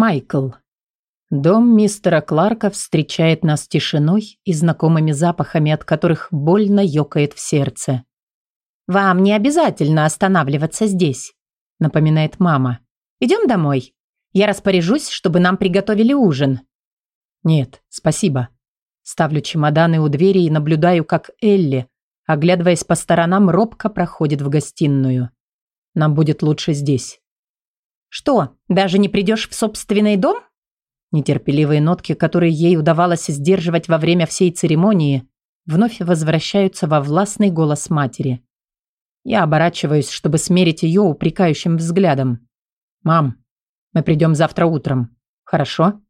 Майкл. Дом мистера Кларка встречает нас тишиной и знакомыми запахами, от которых больно ёкает в сердце. «Вам не обязательно останавливаться здесь», — напоминает мама. «Идем домой. Я распоряжусь, чтобы нам приготовили ужин». «Нет, спасибо». Ставлю чемоданы у двери и наблюдаю, как Элли, оглядываясь по сторонам, робко проходит в гостиную. «Нам будет лучше здесь». «Что, даже не придешь в собственный дом?» Нетерпеливые нотки, которые ей удавалось сдерживать во время всей церемонии, вновь возвращаются во властный голос матери. Я оборачиваюсь, чтобы смерить ее упрекающим взглядом. «Мам, мы придем завтра утром. Хорошо?»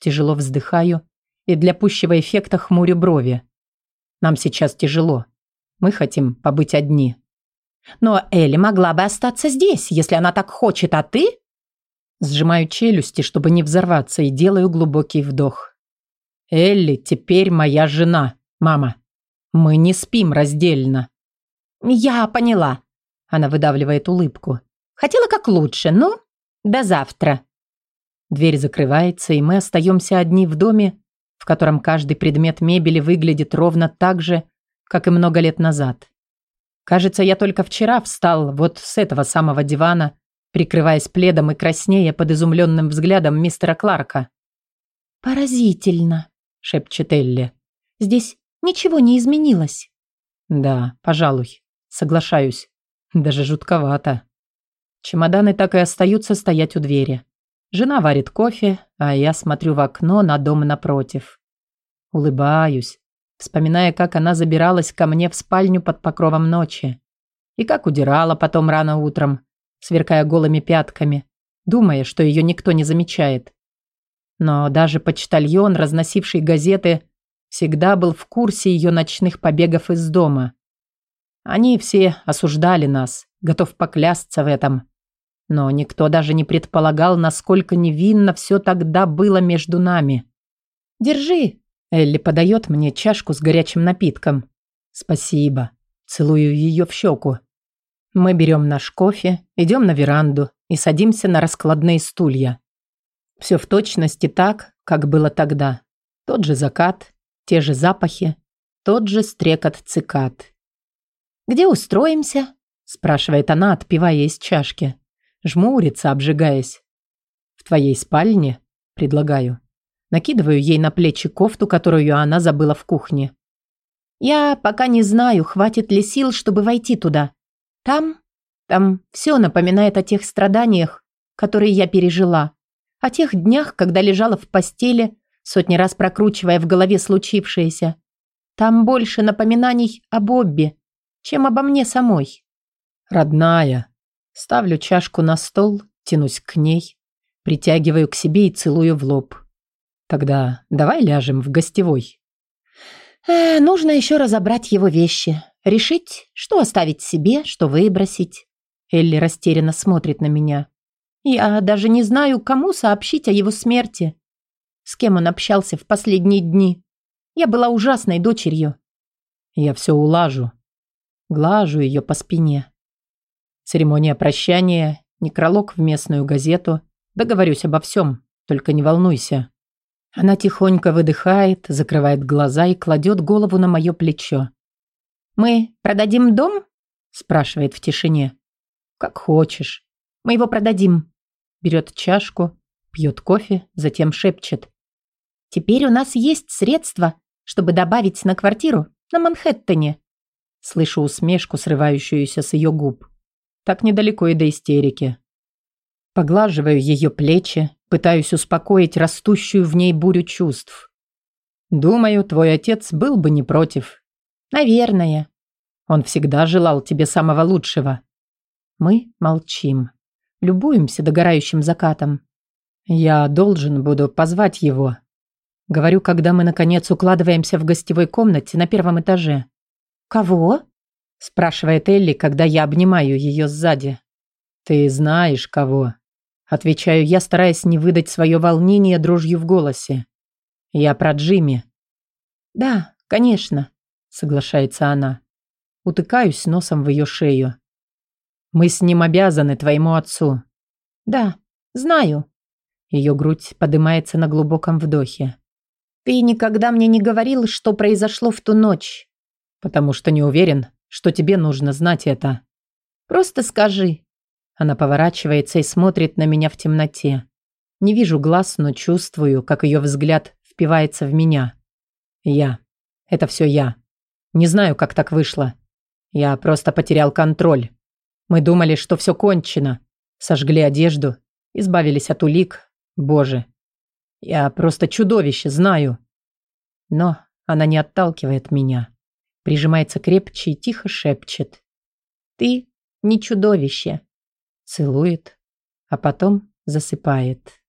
Тяжело вздыхаю и для пущего эффекта хмурю брови. Нам сейчас тяжело. Мы хотим побыть одни. Но Элли могла бы остаться здесь, если она так хочет, а ты? Сжимаю челюсти, чтобы не взорваться, и делаю глубокий вдох. Элли теперь моя жена, мама. Мы не спим раздельно. Я поняла. Она выдавливает улыбку. Хотела как лучше, ну, до завтра. Дверь закрывается, и мы остаемся одни в доме, в котором каждый предмет мебели выглядит ровно так же, как и много лет назад. Кажется, я только вчера встал вот с этого самого дивана, прикрываясь пледом и краснея под изумленным взглядом мистера Кларка. «Поразительно», — шепчет Элли. «Здесь ничего не изменилось». «Да, пожалуй, соглашаюсь. Даже жутковато». Чемоданы так и остаются стоять у двери. Жена варит кофе, а я смотрю в окно на дом напротив. Улыбаюсь, вспоминая, как она забиралась ко мне в спальню под покровом ночи. И как удирала потом рано утром, сверкая голыми пятками, думая, что ее никто не замечает. Но даже почтальон, разносивший газеты, всегда был в курсе ее ночных побегов из дома. Они все осуждали нас, готов поклясться в этом. Но никто даже не предполагал, насколько невинно все тогда было между нами. «Держи!» Элли подает мне чашку с горячим напитком. «Спасибо». Целую ее в щеку. Мы берем наш кофе, идем на веранду и садимся на раскладные стулья. Все в точности так, как было тогда. Тот же закат, те же запахи, тот же стрекот цикад. «Где устроимся?» – спрашивает она, отпивая из чашки. Жмурится, обжигаясь. «В твоей спальне?» – предлагаю. Накидываю ей на плечи кофту, которую она забыла в кухне. «Я пока не знаю, хватит ли сил, чтобы войти туда. Там, там все напоминает о тех страданиях, которые я пережила, о тех днях, когда лежала в постели, сотни раз прокручивая в голове случившееся. Там больше напоминаний об Бобби, чем обо мне самой. Родная. Ставлю чашку на стол, тянусь к ней, притягиваю к себе и целую в лоб. Тогда давай ляжем в гостевой. Э, нужно еще разобрать его вещи. Решить, что оставить себе, что выбросить. Элли растерянно смотрит на меня. Я даже не знаю, кому сообщить о его смерти. С кем он общался в последние дни. Я была ужасной дочерью. Я все улажу. Глажу ее по спине. Церемония прощания, некролог в местную газету. Договорюсь обо всем, только не волнуйся. Она тихонько выдыхает, закрывает глаза и кладет голову на мое плечо. «Мы продадим дом?» – спрашивает в тишине. «Как хочешь. Мы его продадим». Берет чашку, пьет кофе, затем шепчет. «Теперь у нас есть средства, чтобы добавить на квартиру на Манхэттене». Слышу усмешку, срывающуюся с ее губ. Так недалеко и до истерики. Поглаживаю ее плечи, пытаюсь успокоить растущую в ней бурю чувств. Думаю, твой отец был бы не против. Наверное. Он всегда желал тебе самого лучшего. Мы молчим. Любуемся догорающим закатом. Я должен буду позвать его. Говорю, когда мы, наконец, укладываемся в гостевой комнате на первом этаже. «Кого?» – спрашивает Элли, когда я обнимаю ее сзади. «Ты знаешь, кого?» – отвечаю я, стараясь не выдать свое волнение дрожью в голосе. «Я про Джимми». «Да, конечно», соглашается она. Утыкаюсь носом в ее шею. Мы с ним обязаны твоему отцу. Да, знаю. Ее грудь поднимается на глубоком вдохе. «Ты никогда мне не говорил, что произошло в ту ночь». «Потому что не уверен, что тебе нужно знать это». «Просто скажи». Она поворачивается и смотрит на меня в темноте. Не вижу глаз, но чувствую, как ее взгляд впивается в меня. Я. Это все я. Не знаю, как так вышло. Я просто потерял контроль. Мы думали, что все кончено. Сожгли одежду, избавились от улик. Боже. Я просто чудовище, знаю. Но она не отталкивает меня. Прижимается крепче и тихо шепчет. Ты не чудовище. Целует, а потом засыпает.